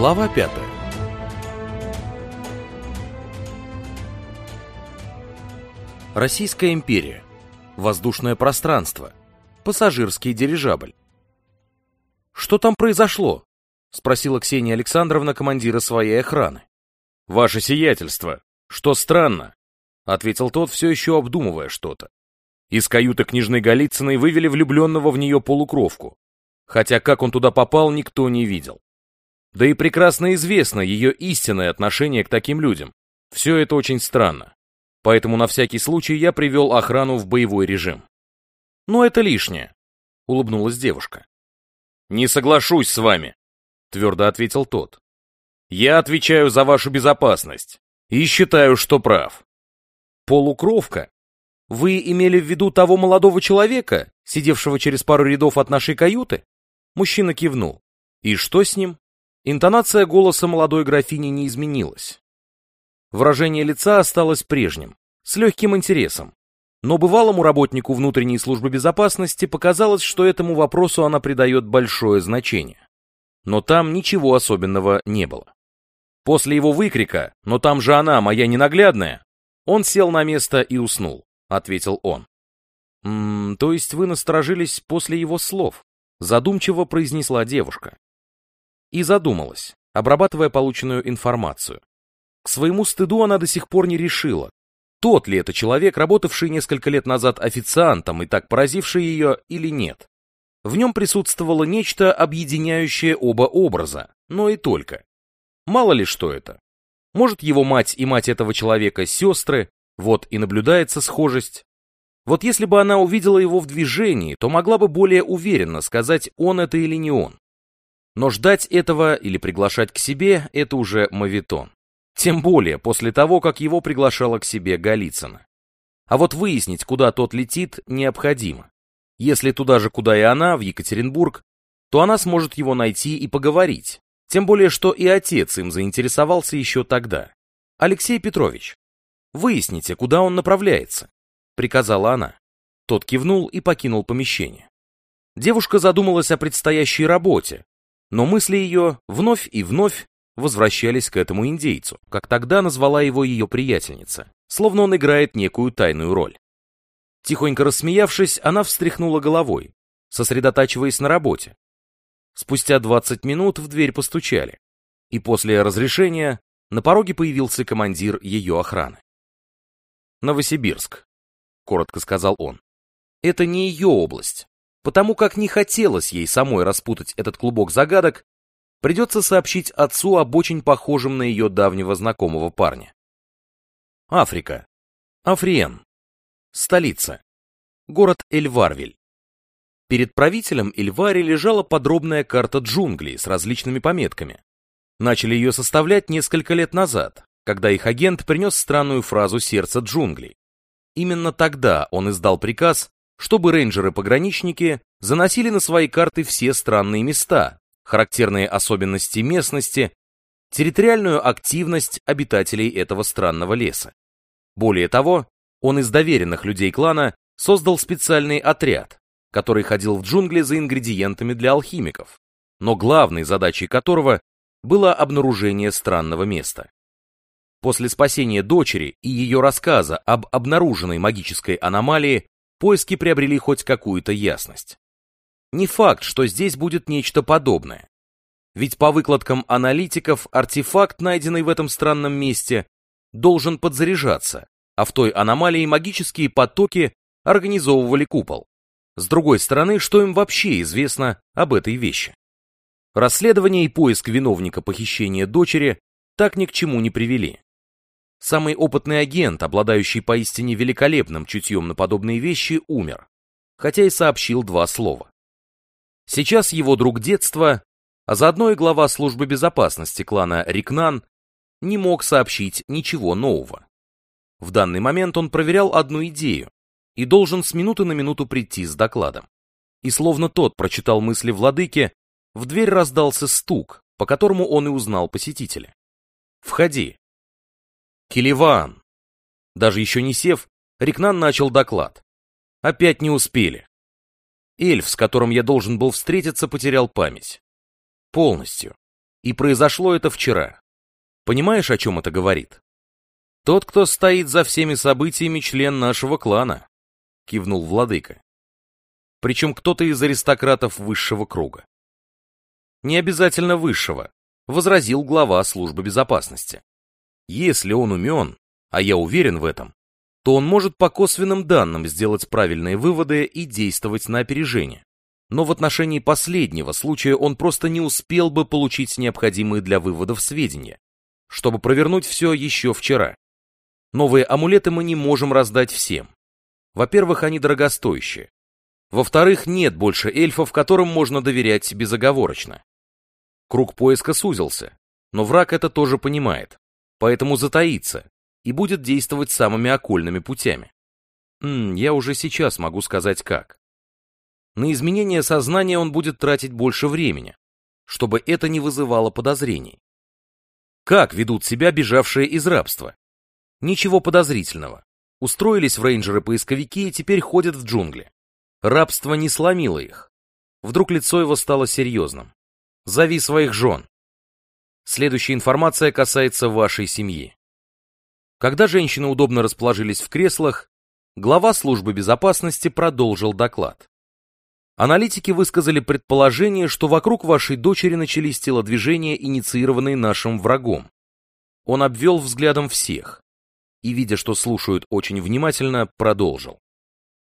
Глава пятая. Российская империя. Воздушное пространство. Пассажирский дирижабль. «Что там произошло?» — спросила Ксения Александровна командира своей охраны. «Ваше сиятельство, что странно», — ответил тот, все еще обдумывая что-то. Из каюты княжны Голицыной вывели влюбленного в нее полукровку, хотя как он туда попал, никто не видел. Да и прекрасно известно ее истинное отношение к таким людям. Все это очень странно. Поэтому на всякий случай я привел охрану в боевой режим. Но это лишнее, улыбнулась девушка. Не соглашусь с вами, твердо ответил тот. Я отвечаю за вашу безопасность и считаю, что прав. Полукровка? Вы имели в виду того молодого человека, сидевшего через пару рядов от нашей каюты? Мужчина кивнул. И что с ним? Интонация голоса молодой графини не изменилась. Выражение лица осталось прежним, с легким интересом. Но бывалому работнику внутренней службы безопасности показалось, что этому вопросу она придает большое значение. Но там ничего особенного не было. После его выкрика «Но там же она, моя ненаглядная!» Он сел на место и уснул, ответил он. «М -м, то есть вы насторожились после его слов?» Задумчиво произнесла девушка и задумалась, обрабатывая полученную информацию. К своему стыду она до сих пор не решила, тот ли это человек, работавший несколько лет назад официантом и так поразивший ее, или нет. В нем присутствовало нечто, объединяющее оба образа, но и только. Мало ли что это. Может, его мать и мать этого человека сестры, вот и наблюдается схожесть. Вот если бы она увидела его в движении, то могла бы более уверенно сказать, он это или не он. Но ждать этого или приглашать к себе – это уже мавитон. Тем более после того, как его приглашала к себе Голицына. А вот выяснить, куда тот летит, необходимо. Если туда же, куда и она, в Екатеринбург, то она сможет его найти и поговорить. Тем более, что и отец им заинтересовался еще тогда. «Алексей Петрович, выясните, куда он направляется», — приказала она. Тот кивнул и покинул помещение. Девушка задумалась о предстоящей работе, но мысли ее вновь и вновь возвращались к этому индейцу, как тогда назвала его ее приятельница, словно он играет некую тайную роль. Тихонько рассмеявшись, она встряхнула головой, сосредотачиваясь на работе. Спустя 20 минут в дверь постучали, и после разрешения на пороге появился командир ее охраны. «Новосибирск», — коротко сказал он. «Это не ее область, Потому как не хотелось ей самой распутать этот клубок загадок, придется сообщить отцу об очень похожем на ее давнего знакомого парня. Африка. Африен. Столица. Город Эльварвиль. Перед правителем Эльвари лежала подробная карта джунглей с различными пометками. Начали ее составлять несколько лет назад, когда их агент принес странную фразу «сердце джунглей». Именно тогда он издал приказ чтобы рейнджеры-пограничники заносили на свои карты все странные места, характерные особенности местности, территориальную активность обитателей этого странного леса. Более того, он из доверенных людей клана создал специальный отряд, который ходил в джунгли за ингредиентами для алхимиков, но главной задачей которого было обнаружение странного места. После спасения дочери и ее рассказа об обнаруженной магической аномалии поиски приобрели хоть какую-то ясность. Не факт, что здесь будет нечто подобное. Ведь по выкладкам аналитиков артефакт, найденный в этом странном месте, должен подзаряжаться, а в той аномалии магические потоки организовывали купол. С другой стороны, что им вообще известно об этой вещи? Расследование и поиск виновника похищения дочери так ни к чему не привели. Самый опытный агент, обладающий поистине великолепным чутьем на подобные вещи, умер, хотя и сообщил два слова. Сейчас его друг детства, а заодно и глава службы безопасности клана Рикнан, не мог сообщить ничего нового. В данный момент он проверял одну идею и должен с минуты на минуту прийти с докладом. И словно тот прочитал мысли владыки, в дверь раздался стук, по которому он и узнал посетителя. «Входи», Киливан. Даже еще не сев, Рикнан начал доклад. Опять не успели. Эльф, с которым я должен был встретиться, потерял память. Полностью. И произошло это вчера. Понимаешь, о чем это говорит? Тот, кто стоит за всеми событиями, член нашего клана, кивнул владыка. Причем кто-то из аристократов высшего круга. Не обязательно высшего, возразил глава службы безопасности. Если он умен, а я уверен в этом, то он может по косвенным данным сделать правильные выводы и действовать на опережение. Но в отношении последнего случая он просто не успел бы получить необходимые для выводов сведения, чтобы провернуть все еще вчера. Новые амулеты мы не можем раздать всем. Во-первых, они дорогостоящие. Во-вторых, нет больше эльфов, которым можно доверять безоговорочно. Круг поиска сузился, но враг это тоже понимает, поэтому затаится и будет действовать самыми окольными путями. М -м, я уже сейчас могу сказать как. На изменение сознания он будет тратить больше времени, чтобы это не вызывало подозрений. Как ведут себя бежавшие из рабства? Ничего подозрительного. Устроились в рейнджеры-поисковики и теперь ходят в джунгли. Рабство не сломило их. Вдруг лицо его стало серьезным. Зови своих жен. Следующая информация касается вашей семьи. Когда женщины удобно расположились в креслах, глава службы безопасности продолжил доклад. Аналитики высказали предположение, что вокруг вашей дочери начались телодвижения, инициированные нашим врагом. Он обвел взглядом всех и, видя, что слушают очень внимательно, продолжил.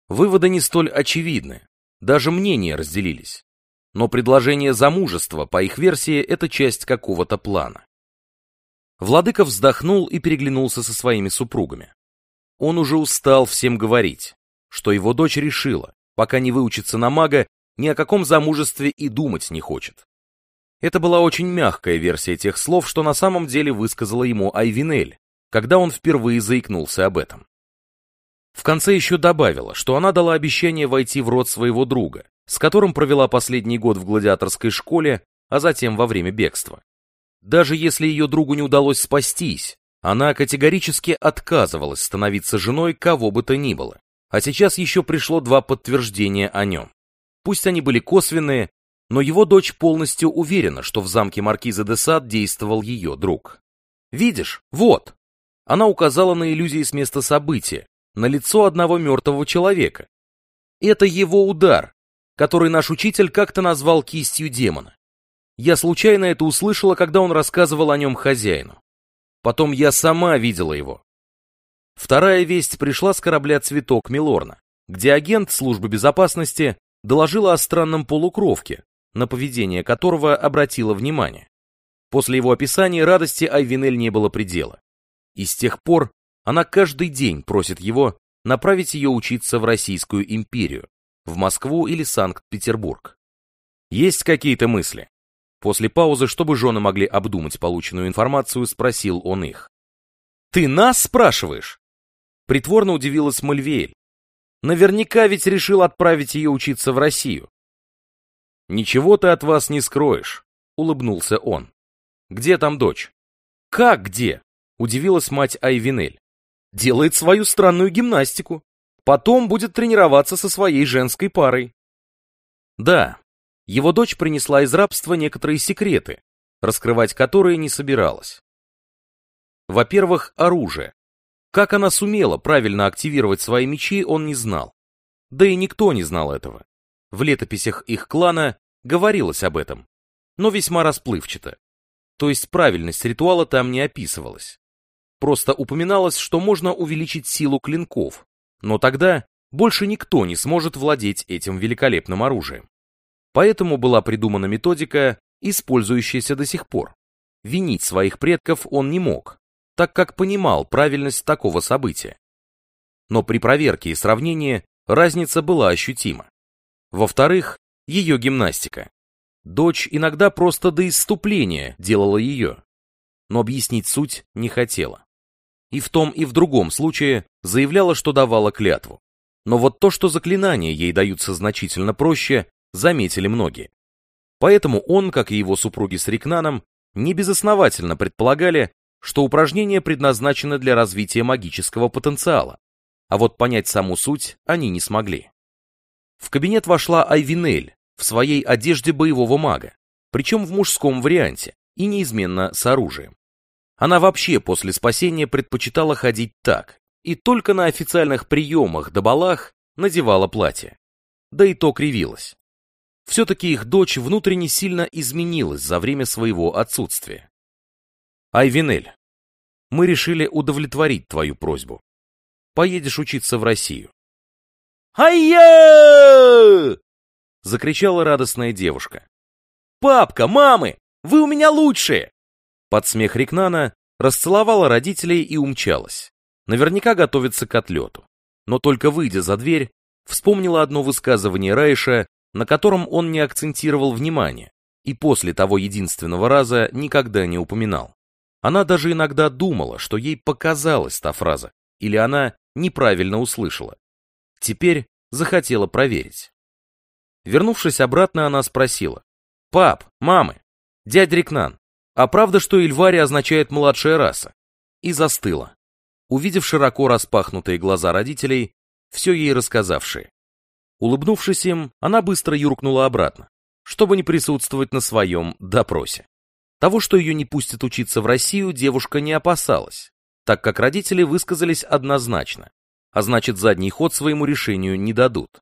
Выводы не столь очевидны, даже мнения разделились. Но предложение замужества, по их версии, это часть какого-то плана. Владыка вздохнул и переглянулся со своими супругами. Он уже устал всем говорить, что его дочь решила, пока не выучится на мага, ни о каком замужестве и думать не хочет. Это была очень мягкая версия тех слов, что на самом деле высказала ему Айвинель, когда он впервые заикнулся об этом. В конце еще добавила, что она дала обещание войти в род своего друга, с которым провела последний год в гладиаторской школе, а затем во время бегства. Даже если ее другу не удалось спастись, она категорически отказывалась становиться женой кого бы то ни было. А сейчас еще пришло два подтверждения о нем. Пусть они были косвенные, но его дочь полностью уверена, что в замке маркиза де Сад действовал ее друг. «Видишь, вот!» Она указала на иллюзии с места события, на лицо одного мертвого человека. Это его удар, который наш учитель как-то назвал кистью демона. Я случайно это услышала, когда он рассказывал о нем хозяину. Потом я сама видела его. Вторая весть пришла с корабля «Цветок Милорна», где агент службы безопасности доложила о странном полукровке, на поведение которого обратила внимание. После его описания радости Айвинель не было предела. И с тех пор она каждый день просит его направить ее учиться в Российскую империю, в Москву или Санкт-Петербург. Есть какие-то мысли? После паузы, чтобы жены могли обдумать полученную информацию, спросил он их. «Ты нас спрашиваешь?» Притворно удивилась Мальвеэль. «Наверняка ведь решил отправить ее учиться в Россию». «Ничего ты от вас не скроешь», — улыбнулся он. «Где там дочь?» «Как где?» — удивилась мать Айвинель. «Делает свою странную гимнастику. Потом будет тренироваться со своей женской парой». «Да, его дочь принесла из рабства некоторые секреты, раскрывать которые не собиралась. Во-первых, оружие. Как она сумела правильно активировать свои мечи, он не знал. Да и никто не знал этого. В летописях их клана говорилось об этом, но весьма расплывчато. То есть правильность ритуала там не описывалась. Просто упоминалось, что можно увеличить силу клинков, но тогда больше никто не сможет владеть этим великолепным оружием. Поэтому была придумана методика, использующаяся до сих пор. Винить своих предков он не мог, так как понимал правильность такого события. Но при проверке и сравнении разница была ощутима. Во-вторых, ее гимнастика. Дочь иногда просто до исступления делала ее, но объяснить суть не хотела. И в том и в другом случае заявляла, что давала клятву. Но вот то, что заклинания ей даются значительно проще, заметили многие. Поэтому он, как и его супруги с Рикнаном, небезосновательно предполагали, что упражнение предназначено для развития магического потенциала, а вот понять саму суть они не смогли. В кабинет вошла Айвинель в своей одежде боевого мага, причем в мужском варианте, и неизменно с оружием. Она вообще после спасения предпочитала ходить так, и только на официальных приемах да балах надевала платье. Да и то кривилась. Все-таки их дочь внутренне сильно изменилась за время своего отсутствия. Айвинель, мы решили удовлетворить твою просьбу. Поедешь учиться в Россию. «Ай-я!» — закричала радостная девушка. «Папка, мамы, вы у меня лучшие!» Под смех Рикнана расцеловала родителей и умчалась. Наверняка готовится к отлету. Но только выйдя за дверь, вспомнила одно высказывание Райша, на котором он не акцентировал внимание, и после того единственного раза никогда не упоминал. Она даже иногда думала, что ей показалась та фраза, или она неправильно услышала. Теперь захотела проверить. Вернувшись обратно, она спросила. «Пап, мамы, дядя Рикнан, а правда, что Ильвари означает «младшая раса»?» И застыла, увидев широко распахнутые глаза родителей, все ей рассказавшие. Улыбнувшись им, она быстро юркнула обратно, чтобы не присутствовать на своем допросе. Того, что ее не пустят учиться в Россию, девушка не опасалась, так как родители высказались однозначно, а значит задний ход своему решению не дадут.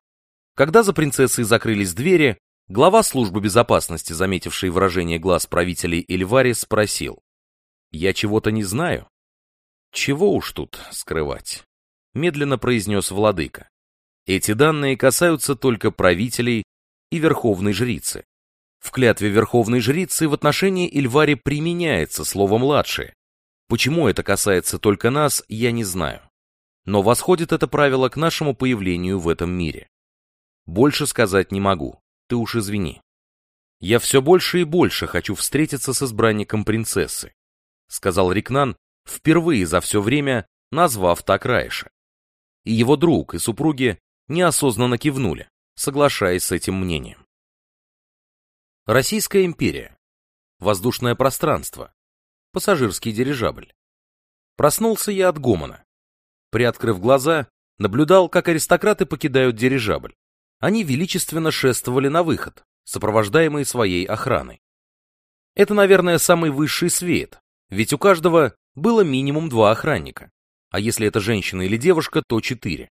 Когда за принцессой закрылись двери, глава службы безопасности, заметивший выражение глаз правителей Эльвари, спросил. «Я чего-то не знаю?» «Чего уж тут скрывать?» Медленно произнес владыка. «Эти данные касаются только правителей и верховной жрицы. В клятве Верховной Жрицы в отношении Ильвари применяется слово «младшее». Почему это касается только нас, я не знаю. Но восходит это правило к нашему появлению в этом мире. Больше сказать не могу, ты уж извини. Я все больше и больше хочу встретиться с избранником принцессы, сказал Рикнан, впервые за все время назвав так Райша. И его друг и супруги неосознанно кивнули, соглашаясь с этим мнением. Российская империя. Воздушное пространство. Пассажирский дирижабль. Проснулся я от гомона. Приоткрыв глаза, наблюдал, как аристократы покидают дирижабль. Они величественно шествовали на выход, сопровождаемые своей охраной. Это, наверное, самый высший свет, ведь у каждого было минимум два охранника. А если это женщина или девушка, то четыре.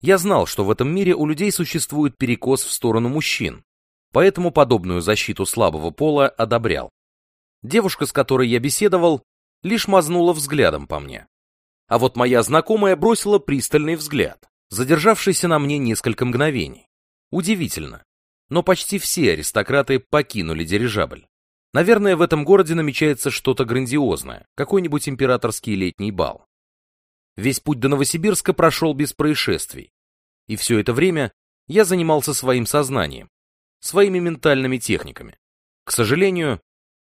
Я знал, что в этом мире у людей существует перекос в сторону мужчин, поэтому подобную защиту слабого пола одобрял. Девушка, с которой я беседовал, лишь мазнула взглядом по мне. А вот моя знакомая бросила пристальный взгляд, задержавшийся на мне несколько мгновений. Удивительно, но почти все аристократы покинули дирижабль. Наверное, в этом городе намечается что-то грандиозное, какой-нибудь императорский летний бал. Весь путь до Новосибирска прошел без происшествий. И все это время я занимался своим сознанием, своими ментальными техниками. К сожалению,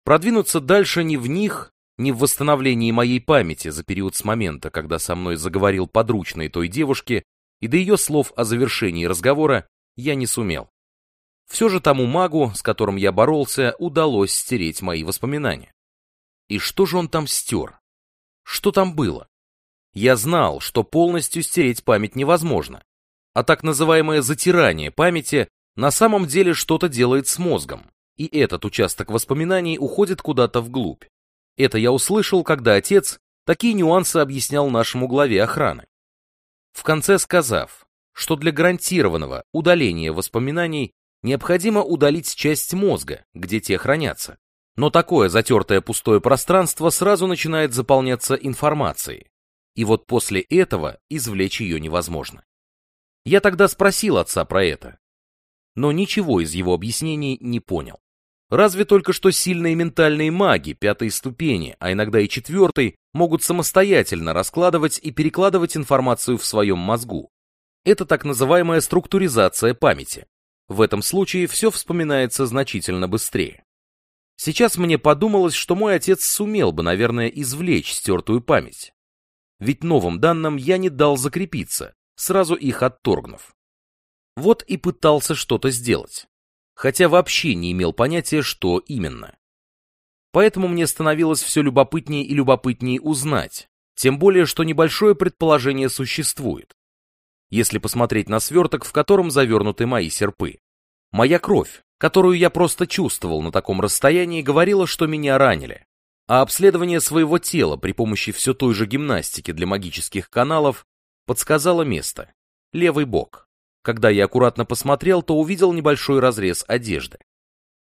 продвинуться дальше ни в них, ни в восстановлении моей памяти за период с момента, когда со мной заговорил подручный той девушки, и до ее слов о завершении разговора я не сумел. Все же тому магу, с которым я боролся, удалось стереть мои воспоминания. И что же он там стер? Что там было? Я знал, что полностью стереть память невозможно, а так называемое затирание памяти на самом деле что-то делает с мозгом, и этот участок воспоминаний уходит куда-то вглубь. Это я услышал, когда отец такие нюансы объяснял нашему главе охраны. В конце сказав, что для гарантированного удаления воспоминаний необходимо удалить часть мозга, где те хранятся. Но такое затертое пустое пространство сразу начинает заполняться информацией. И вот после этого извлечь ее невозможно. Я тогда спросил отца про это, но ничего из его объяснений не понял. Разве только что сильные ментальные маги пятой ступени, а иногда и четвертой, могут самостоятельно раскладывать и перекладывать информацию в своем мозгу. Это так называемая структуризация памяти. В этом случае все вспоминается значительно быстрее. Сейчас мне подумалось, что мой отец сумел бы, наверное, извлечь стертую память. Ведь новым данным я не дал закрепиться, сразу их отторгнув. Вот и пытался что-то сделать, хотя вообще не имел понятия, что именно. Поэтому мне становилось все любопытнее и любопытнее узнать, тем более, что небольшое предположение существует. Если посмотреть на сверток, в котором завернуты мои серпы. Моя кровь, которую я просто чувствовал на таком расстоянии, говорила, что меня ранили. А обследование своего тела при помощи все той же гимнастики для магических каналов подсказало место. Левый бок. Когда я аккуратно посмотрел, то увидел небольшой разрез одежды.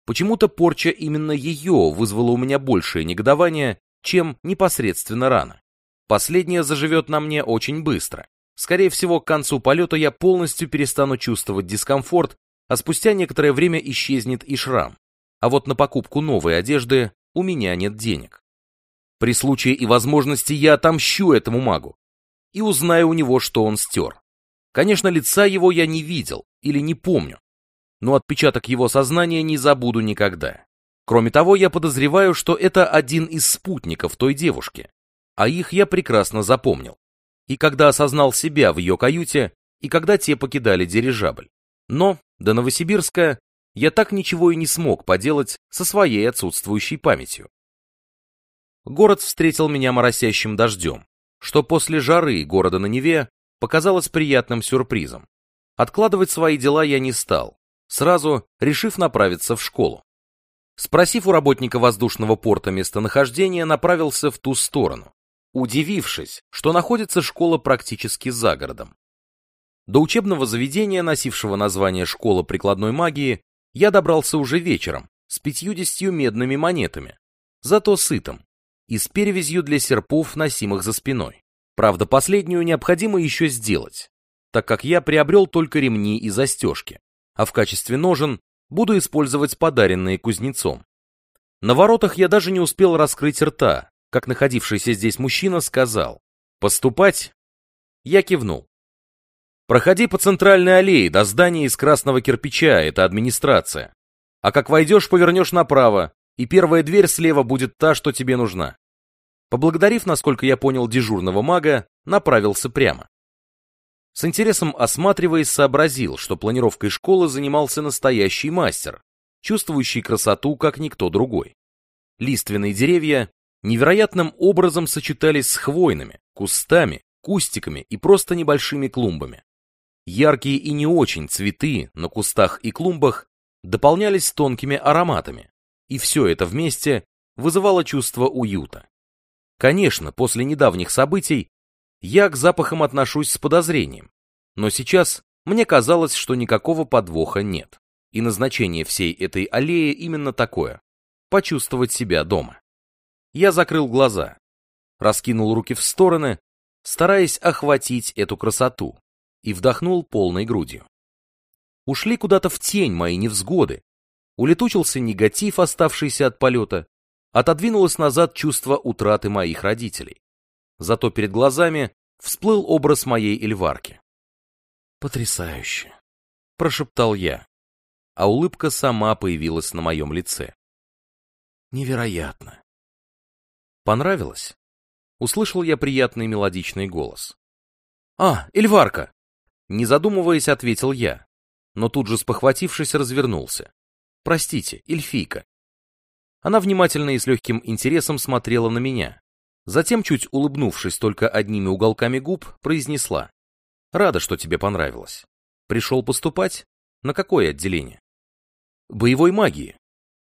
Почему-то порча именно ее вызвала у меня большее негодование, чем непосредственно рана. Последняя заживет на мне очень быстро. Скорее всего, к концу полета я полностью перестану чувствовать дискомфорт, а спустя некоторое время исчезнет и шрам. А вот на покупку новой одежды у меня нет денег. При случае и возможности я отомщу этому магу и узнаю у него, что он стер. Конечно, лица его я не видел или не помню, но отпечаток его сознания не забуду никогда. Кроме того, я подозреваю, что это один из спутников той девушки, а их я прекрасно запомнил. И когда осознал себя в ее каюте, и когда те покидали дирижабль. Но до Новосибирска я так ничего и не смог поделать со своей отсутствующей памятью. Город встретил меня моросящим дождем, что после жары города на Неве показалось приятным сюрпризом. Откладывать свои дела я не стал, сразу решив направиться в школу. Спросив у работника воздушного порта местонахождение, направился в ту сторону, удивившись, что находится школа практически за городом. До учебного заведения, носившего название «Школа прикладной магии», я добрался уже вечером, с пятьюдесятью медными монетами, зато сытым, и с перевязью для серпов, носимых за спиной. Правда, последнюю необходимо еще сделать, так как я приобрел только ремни и застежки, а в качестве ножен буду использовать подаренные кузнецом. На воротах я даже не успел раскрыть рта, как находившийся здесь мужчина сказал «Поступать?» Я кивнул. «Проходи по центральной аллее до здания из красного кирпича, это администрация. А как войдешь, повернешь направо, и первая дверь слева будет та, что тебе нужна». Поблагодарив, насколько я понял, дежурного мага, направился прямо. С интересом осматриваясь, сообразил, что планировкой школы занимался настоящий мастер, чувствующий красоту, как никто другой. Лиственные деревья невероятным образом сочетались с хвойными, кустами, кустиками и просто небольшими клумбами. Яркие и не очень цветы на кустах и клумбах дополнялись тонкими ароматами, и все это вместе вызывало чувство уюта. Конечно, после недавних событий я к запахам отношусь с подозрением, но сейчас мне казалось, что никакого подвоха нет, и назначение всей этой аллеи именно такое – почувствовать себя дома. Я закрыл глаза, раскинул руки в стороны, стараясь охватить эту красоту, и вдохнул полной грудью. Ушли куда-то в тень мои невзгоды, улетучился негатив, оставшийся от полета, отодвинулось назад чувство утраты моих родителей зато перед глазами всплыл образ моей Эльварки. «Потрясающе!» — прошептал я, а улыбка сама появилась на моем лице. «Невероятно!» «Понравилось?» — услышал я приятный мелодичный голос. «А, Эльварка!» Не задумываясь, ответил я, но тут же спохватившись, развернулся. «Простите, эльфийка». Она внимательно и с легким интересом смотрела на меня, Затем, чуть улыбнувшись только одними уголками губ, произнесла. «Рада, что тебе понравилось. Пришел поступать? На какое отделение?» «Боевой магии».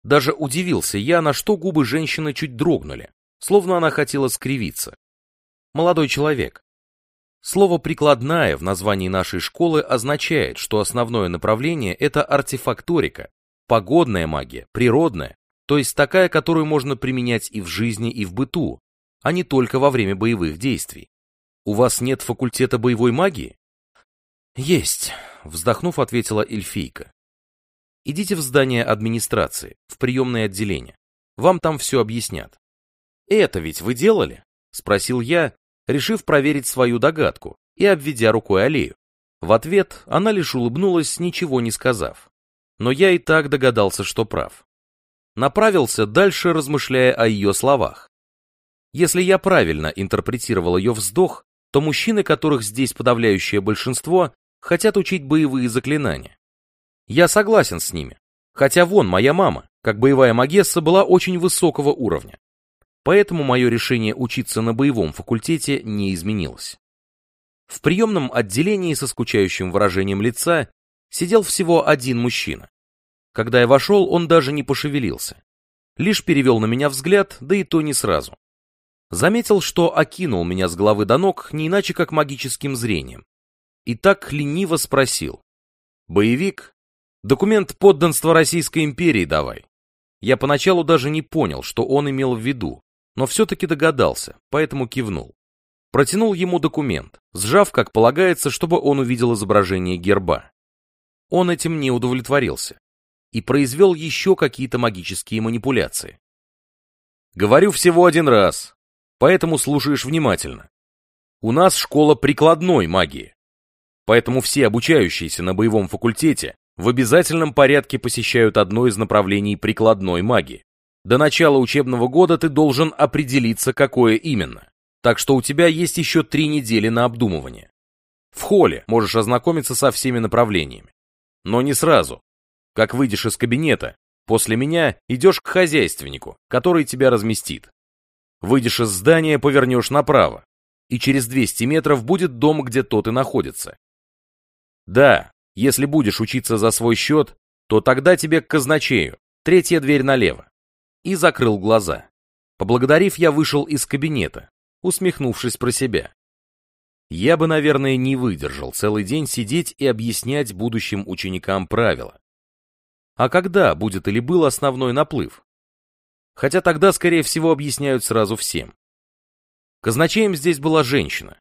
Даже удивился я, на что губы женщины чуть дрогнули, словно она хотела скривиться. «Молодой человек». Слово «прикладная» в названии нашей школы означает, что основное направление — это артефакторика, погодная магия, природная, то есть такая, которую можно применять и в жизни, и в быту, а не только во время боевых действий. У вас нет факультета боевой магии? Есть, вздохнув, ответила эльфийка. Идите в здание администрации, в приемное отделение. Вам там все объяснят. Это ведь вы делали? Спросил я, решив проверить свою догадку и обведя рукой аллею. В ответ она лишь улыбнулась, ничего не сказав. Но я и так догадался, что прав. Направился дальше, размышляя о ее словах. Если я правильно интерпретировал ее вздох, то мужчины, которых здесь подавляющее большинство, хотят учить боевые заклинания. Я согласен с ними, хотя вон моя мама, как боевая магесса, была очень высокого уровня. Поэтому мое решение учиться на боевом факультете не изменилось. В приемном отделении со скучающим выражением лица сидел всего один мужчина. Когда я вошел, он даже не пошевелился. Лишь перевел на меня взгляд, да и то не сразу. Заметил, что окинул меня с головы до ног не иначе, как магическим зрением. И так лениво спросил. «Боевик? Документ подданства Российской империи давай». Я поначалу даже не понял, что он имел в виду, но все-таки догадался, поэтому кивнул. Протянул ему документ, сжав, как полагается, чтобы он увидел изображение герба. Он этим не удовлетворился и произвел еще какие-то магические манипуляции. Говорю всего один раз, поэтому слушаешь внимательно. У нас школа прикладной магии, поэтому все обучающиеся на боевом факультете в обязательном порядке посещают одно из направлений прикладной магии. До начала учебного года ты должен определиться, какое именно. Так что у тебя есть еще три недели на обдумывание. В холле можешь ознакомиться со всеми направлениями. Но не сразу. Как выйдешь из кабинета, после меня идешь к хозяйственнику, который тебя разместит. Выйдешь из здания, повернешь направо, и через 200 метров будет дом, где тот и находится. Да, если будешь учиться за свой счет, то тогда тебе к казначею, третья дверь налево. И закрыл глаза. Поблагодарив, я вышел из кабинета, усмехнувшись про себя. Я бы, наверное, не выдержал целый день сидеть и объяснять будущим ученикам правила. А когда будет или был основной наплыв? Хотя тогда, скорее всего, объясняют сразу всем. Казначеем здесь была женщина,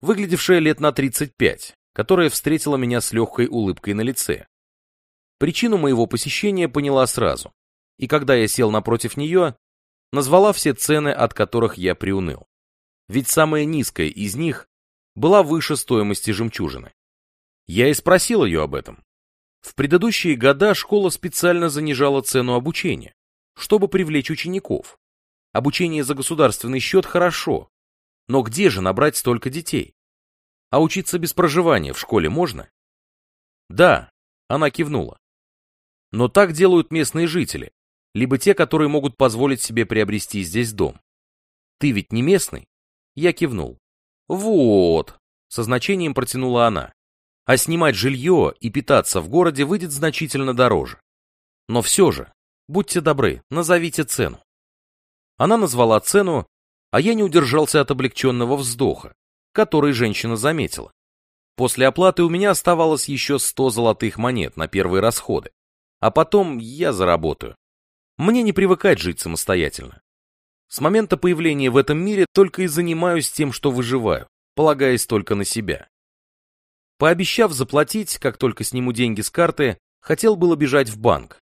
выглядевшая лет на 35, которая встретила меня с легкой улыбкой на лице. Причину моего посещения поняла сразу, и когда я сел напротив нее, назвала все цены, от которых я приуныл ведь самая низкая из них была выше стоимости жемчужины. Я и спросил ее об этом. В предыдущие года школа специально занижала цену обучения, чтобы привлечь учеников. Обучение за государственный счет хорошо, но где же набрать столько детей? А учиться без проживания в школе можно? Да, она кивнула. Но так делают местные жители, либо те, которые могут позволить себе приобрести здесь дом. Ты ведь не местный? Я кивнул. «Вот», — со значением протянула она. «А снимать жилье и питаться в городе выйдет значительно дороже. Но все же, будьте добры, назовите цену». Она назвала цену, а я не удержался от облегченного вздоха, который женщина заметила. После оплаты у меня оставалось еще сто золотых монет на первые расходы, а потом я заработаю. Мне не привыкать жить самостоятельно. С момента появления в этом мире только и занимаюсь тем, что выживаю, полагаясь только на себя. Пообещав заплатить, как только сниму деньги с карты, хотел было бежать в банк.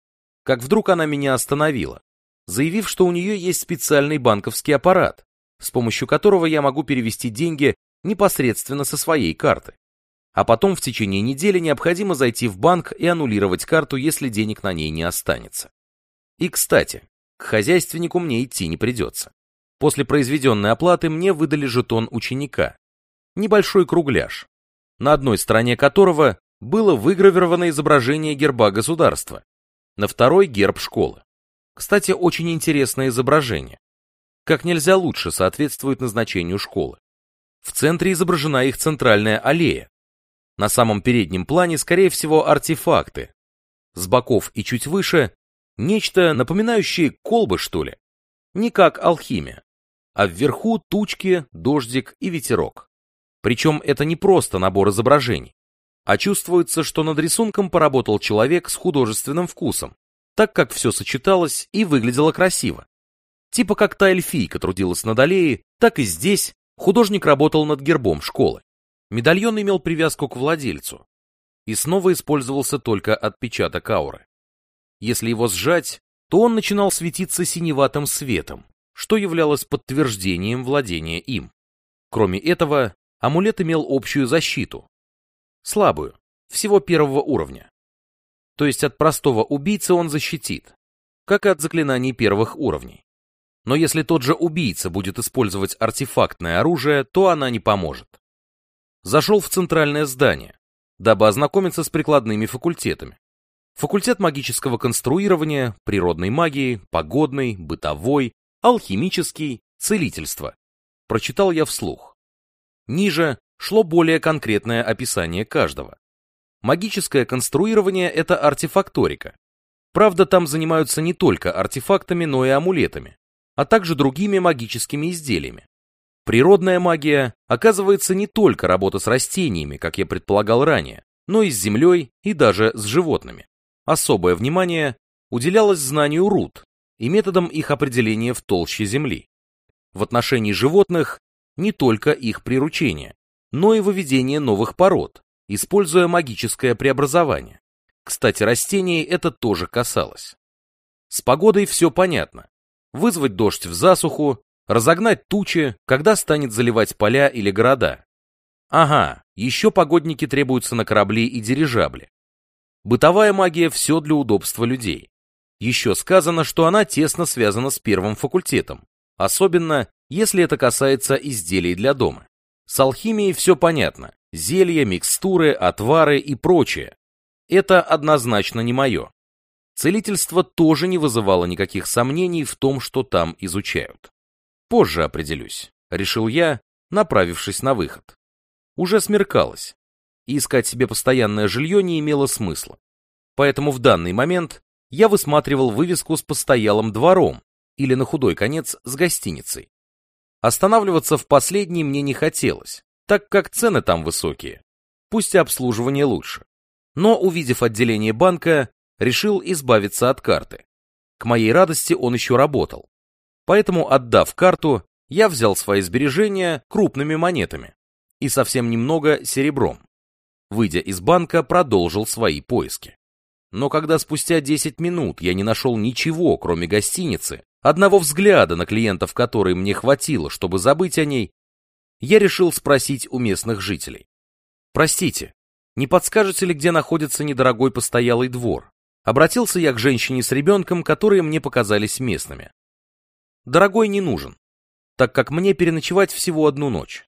Как вдруг она меня остановила, заявив, что у нее есть специальный банковский аппарат, с помощью которого я могу перевести деньги непосредственно со своей карты. А потом в течение недели необходимо зайти в банк и аннулировать карту, если денег на ней не останется. И, кстати, к хозяйственнику мне идти не придется. После произведенной оплаты мне выдали жетон ученика. Небольшой кругляш, на одной стороне которого было выгравировано изображение герба государства, на второй герб школы. Кстати, очень интересное изображение. Как нельзя лучше соответствует назначению школы. В центре изображена их центральная аллея. На самом переднем плане, скорее всего, артефакты. С боков и чуть выше Нечто напоминающее колбы, что ли? Не как алхимия. А вверху тучки, дождик и ветерок. Причем это не просто набор изображений, а чувствуется, что над рисунком поработал человек с художественным вкусом, так как все сочеталось и выглядело красиво. Типа как та эльфийка трудилась над аллеей, так и здесь художник работал над гербом школы. Медальон имел привязку к владельцу и снова использовался только отпечаток ауры. Если его сжать, то он начинал светиться синеватым светом, что являлось подтверждением владения им. Кроме этого, амулет имел общую защиту. Слабую, всего первого уровня. То есть от простого убийцы он защитит, как и от заклинаний первых уровней. Но если тот же убийца будет использовать артефактное оружие, то она не поможет. Зашел в центральное здание, дабы ознакомиться с прикладными факультетами. Факультет магического конструирования, природной магии, погодной, бытовой, алхимический, целительство. Прочитал я вслух. Ниже шло более конкретное описание каждого. Магическое конструирование – это артефакторика. Правда, там занимаются не только артефактами, но и амулетами, а также другими магическими изделиями. Природная магия, оказывается, не только работа с растениями, как я предполагал ранее, но и с землей и даже с животными. Особое внимание уделялось знанию руд и методам их определения в толще земли. В отношении животных не только их приручение, но и выведение новых пород, используя магическое преобразование. Кстати, растений это тоже касалось. С погодой все понятно. Вызвать дождь в засуху, разогнать тучи, когда станет заливать поля или города. Ага, еще погодники требуются на корабли и дирижабли. Бытовая магия все для удобства людей. Еще сказано, что она тесно связана с первым факультетом, особенно если это касается изделий для дома. С алхимией все понятно. Зелья, микстуры, отвары и прочее. Это однозначно не мое. Целительство тоже не вызывало никаких сомнений в том, что там изучают. Позже определюсь, решил я, направившись на выход. Уже смеркалось, и искать себе постоянное жилье не имело смысла. Поэтому в данный момент я высматривал вывеску с постоялым двором или на худой конец с гостиницей. Останавливаться в последней мне не хотелось, так как цены там высокие, пусть и обслуживание лучше. Но, увидев отделение банка, решил избавиться от карты. К моей радости он еще работал. Поэтому, отдав карту, я взял свои сбережения крупными монетами и совсем немного серебром. Выйдя из банка, продолжил свои поиски. Но когда спустя 10 минут я не нашел ничего, кроме гостиницы, одного взгляда на клиентов которой мне хватило, чтобы забыть о ней, я решил спросить у местных жителей. «Простите, не подскажете ли, где находится недорогой постоялый двор?» Обратился я к женщине с ребенком, которые мне показались местными. Дорогой не нужен, так как мне переночевать всего одну ночь.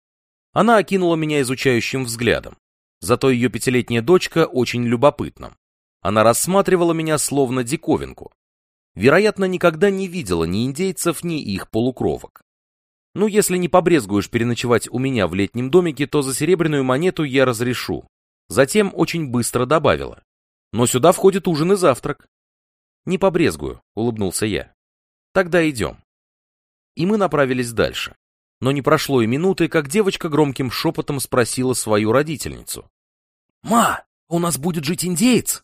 Она окинула меня изучающим взглядом. Зато ее пятилетняя дочка очень любопытна. Она рассматривала меня словно диковинку, вероятно, никогда не видела ни индейцев, ни их полукровок. Ну, если не побрезгуешь переночевать у меня в летнем домике, то за серебряную монету я разрешу. Затем очень быстро добавила. Но сюда входит ужин и завтрак. Не побрезгую, улыбнулся я. Тогда идем. И мы направились дальше. Но не прошло и минуты, как девочка громким шепотом спросила свою родительницу. «Ма, у нас будет жить индеец?»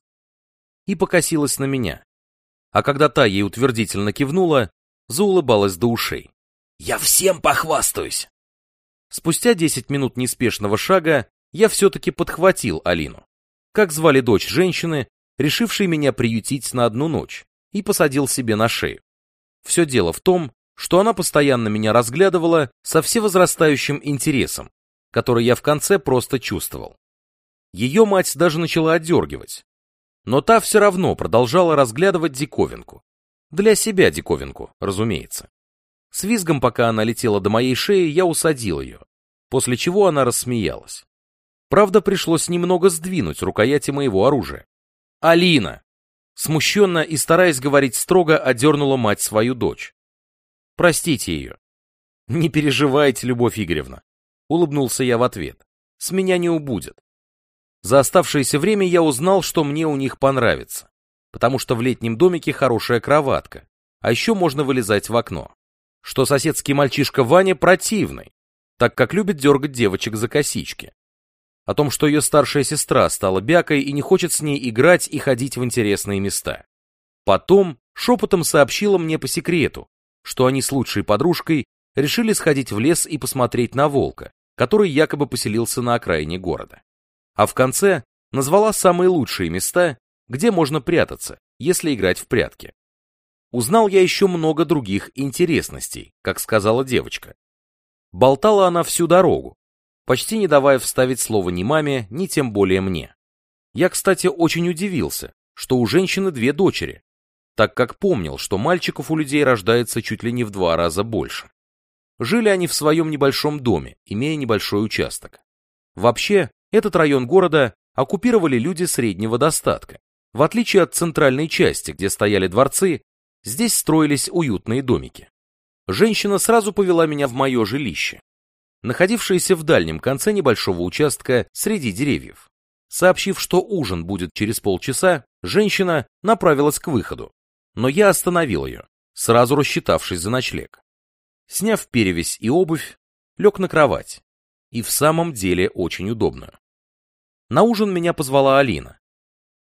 И покосилась на меня а когда та ей утвердительно кивнула, заулыбалась до ушей. «Я всем похвастаюсь!» Спустя десять минут неспешного шага я все-таки подхватил Алину. Как звали дочь женщины, решившей меня приютить на одну ночь, и посадил себе на шею. Все дело в том, что она постоянно меня разглядывала со всевозрастающим интересом, который я в конце просто чувствовал. Ее мать даже начала отдергивать, но та все равно продолжала разглядывать диковинку. Для себя диковинку, разумеется. С визгом, пока она летела до моей шеи, я усадил ее, после чего она рассмеялась. Правда, пришлось немного сдвинуть рукояти моего оружия. «Алина!» Смущенно и стараясь говорить строго, одернула мать свою дочь. «Простите ее». «Не переживайте, Любовь Игоревна», — улыбнулся я в ответ. «С меня не убудет. За оставшееся время я узнал, что мне у них понравится, потому что в летнем домике хорошая кроватка, а еще можно вылезать в окно. Что соседский мальчишка Ваня противный, так как любит дергать девочек за косички. О том, что ее старшая сестра стала бякой и не хочет с ней играть и ходить в интересные места. Потом шепотом сообщила мне по секрету, что они с лучшей подружкой решили сходить в лес и посмотреть на волка, который якобы поселился на окраине города а в конце назвала самые лучшие места, где можно прятаться, если играть в прятки. Узнал я еще много других интересностей, как сказала девочка. Болтала она всю дорогу, почти не давая вставить слово ни маме, ни тем более мне. Я, кстати, очень удивился, что у женщины две дочери, так как помнил, что мальчиков у людей рождается чуть ли не в два раза больше. Жили они в своем небольшом доме, имея небольшой участок. Вообще, этот район города оккупировали люди среднего достатка. В отличие от центральной части, где стояли дворцы, здесь строились уютные домики. Женщина сразу повела меня в мое жилище, находившееся в дальнем конце небольшого участка среди деревьев. Сообщив, что ужин будет через полчаса, Женщина направилась к выходу, но я остановил ее, сразу рассчитавшись за ночлег. Сняв перевязь и обувь, лег на кровать. И в самом деле очень удобную. На ужин меня позвала Алина.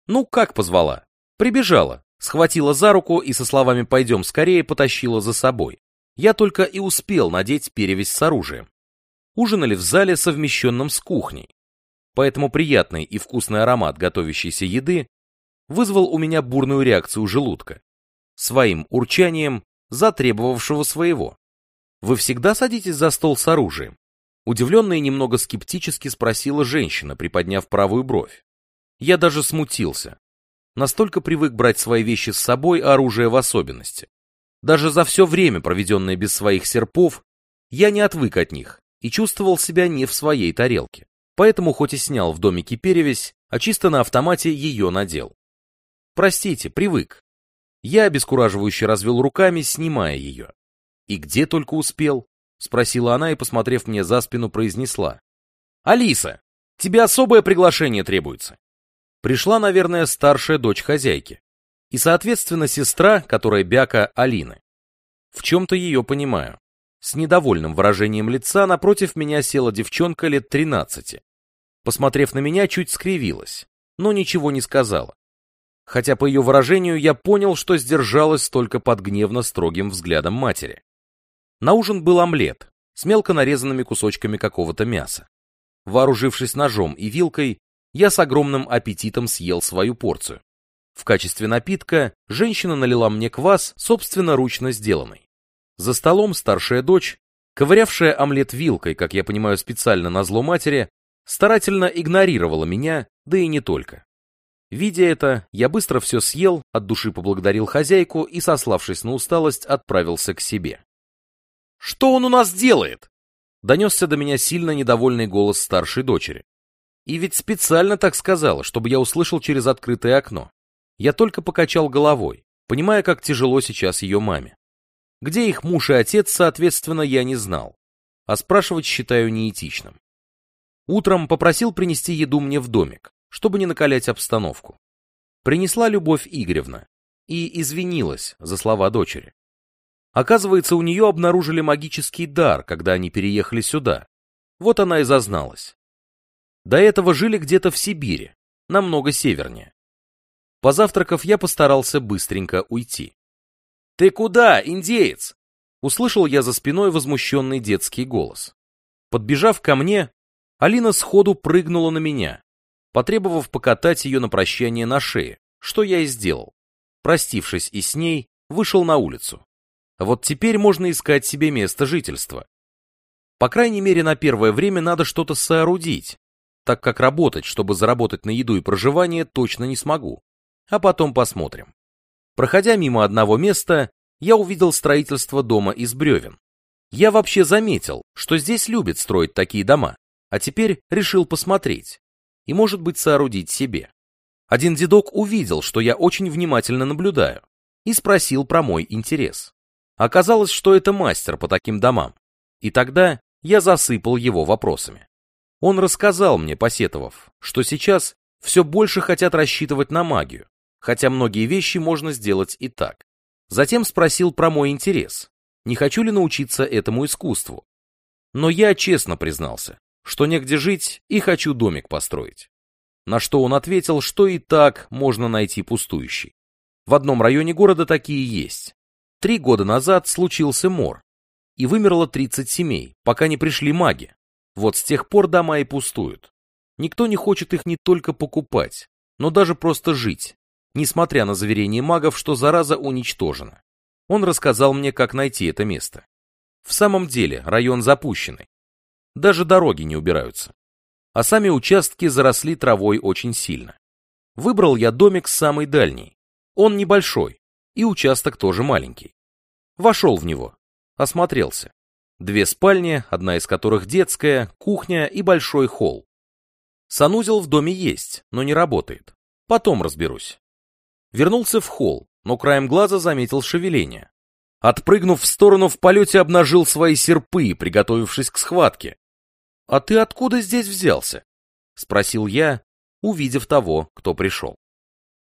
Ну, как позвала? Прибежала, схватила за руку и со словами «пойдем скорее» потащила за собой. Я только и успел надеть перевязь с оружием. Ужинали в зале, совмещенном с кухней. Поэтому приятный и вкусный аромат готовящейся еды вызвал у меня бурную реакцию желудка. Своим урчанием затребовавшего своего. «Вы всегда садитесь за стол с оружием?» Удивленно и немного скептически спросила женщина, приподняв правую бровь. Я даже смутился. Настолько привык брать свои вещи с собой, а оружие в особенности. Даже за все время, проведенное без своих серпов, я не отвык от них и чувствовал себя не в своей тарелке. Поэтому хоть и снял в домике перевязь, а чисто на автомате ее надел. Простите, привык. Я обескураживающе развел руками, снимая ее. И где только успел, спросила она и, посмотрев мне за спину, произнесла. Алиса, тебе особое приглашение требуется. Пришла, наверное, старшая дочь хозяйки. И, соответственно, сестра, которая бяка Алины. В чем-то ее понимаю. С недовольным выражением лица напротив меня села девчонка лет тринадцати. Посмотрев на меня, чуть скривилась, но ничего не сказала. Хотя по ее выражению я понял, что сдержалась только под гневно строгим взглядом матери. На ужин был омлет с мелко нарезанными кусочками какого-то мяса. Вооружившись ножом и вилкой, я с огромным аппетитом съел свою порцию. В качестве напитка женщина налила мне квас, собственноручно сделанный. За столом старшая дочь, ковырявшая омлет вилкой, как я понимаю, специально на зло матери, старательно игнорировала меня, да и не только. Видя это, я быстро все съел, от души поблагодарил хозяйку и, сославшись на усталость, отправился к себе. Что он у нас делает? Донесся до меня сильно недовольный голос старшей дочери. И ведь специально так сказала, чтобы я услышал через открытое окно. Я только покачал головой, понимая, как тяжело сейчас ее маме. Где их муж и отец, соответственно, я не знал. А спрашивать считаю неэтичным. Утром попросил принести еду мне в домик, чтобы не накалять обстановку. Принесла Любовь Игоревна и извинилась за слова дочери. Оказывается, у нее обнаружили магический дар, когда они переехали сюда. Вот она и зазналась. До этого жили где-то в Сибири, намного севернее. Позавтракав, я постарался быстренько уйти. «Ты куда, индеец?» Услышал я за спиной возмущенный детский голос. Подбежав ко мне, Алина сходу прыгнула на меня, потребовав покатать ее на прощание на шее, что я и сделал. Простившись и с ней, вышел на улицу. Вот теперь можно искать себе место жительства. По крайней мере, на первое время надо что-то соорудить, так как работать, чтобы заработать на еду и проживание, точно не смогу. А потом посмотрим. Проходя мимо одного места, я увидел строительство дома из бревен. Я вообще заметил, что здесь любят строить такие дома, а теперь решил посмотреть и, может быть, соорудить себе. Один дедок увидел, что я очень внимательно наблюдаю, и спросил про мой интерес. Оказалось, что это мастер по таким домам. И тогда я засыпал его вопросами. Он рассказал мне, посетовав, что сейчас все больше хотят рассчитывать на магию, хотя многие вещи можно сделать и так. Затем спросил про мой интерес, не хочу ли научиться этому искусству. Но я честно признался, что негде жить и хочу домик построить. На что он ответил, что и так можно найти пустующий. В одном районе города такие есть, Три года назад случился мор, и вымерло 30 семей, пока не пришли маги. Вот с тех пор дома и пустуют. Никто не хочет их не только покупать, но даже просто жить, несмотря на заверение магов, что зараза уничтожена. Он рассказал мне, как найти это место. В самом деле, район запущенный. Даже дороги не убираются. А сами участки заросли травой очень сильно. Выбрал я домик самый дальний. Он небольшой, и участок тоже маленький. Вошел в него, осмотрелся. Две спальни, одна из которых детская, кухня и большой холл. Санузел в доме есть, но не работает. Потом разберусь. Вернулся в холл, но краем глаза заметил шевеление. Отпрыгнув в сторону, в полете обнажил свои серпы, приготовившись к схватке. «А ты откуда здесь взялся?» — спросил я, увидев того, кто пришел.